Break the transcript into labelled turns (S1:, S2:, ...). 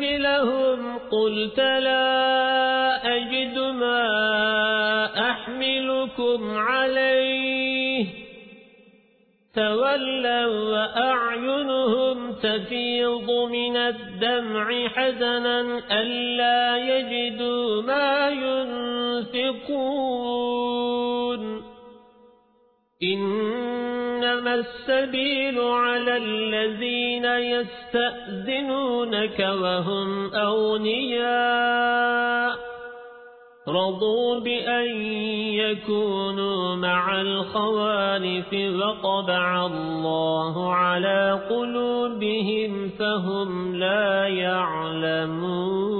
S1: لتحملهم قلت لا أجد ما أحملكم عليه تولوا وأعينهم تفيض من الدمع حزنا ألا يجدوا ما ينفقون السبيل على الذين يستأذنونك وهم أغنياء رضوا بأن يكونوا مع الخوالف وطبع الله على قلوبهم فهم لا يعلمون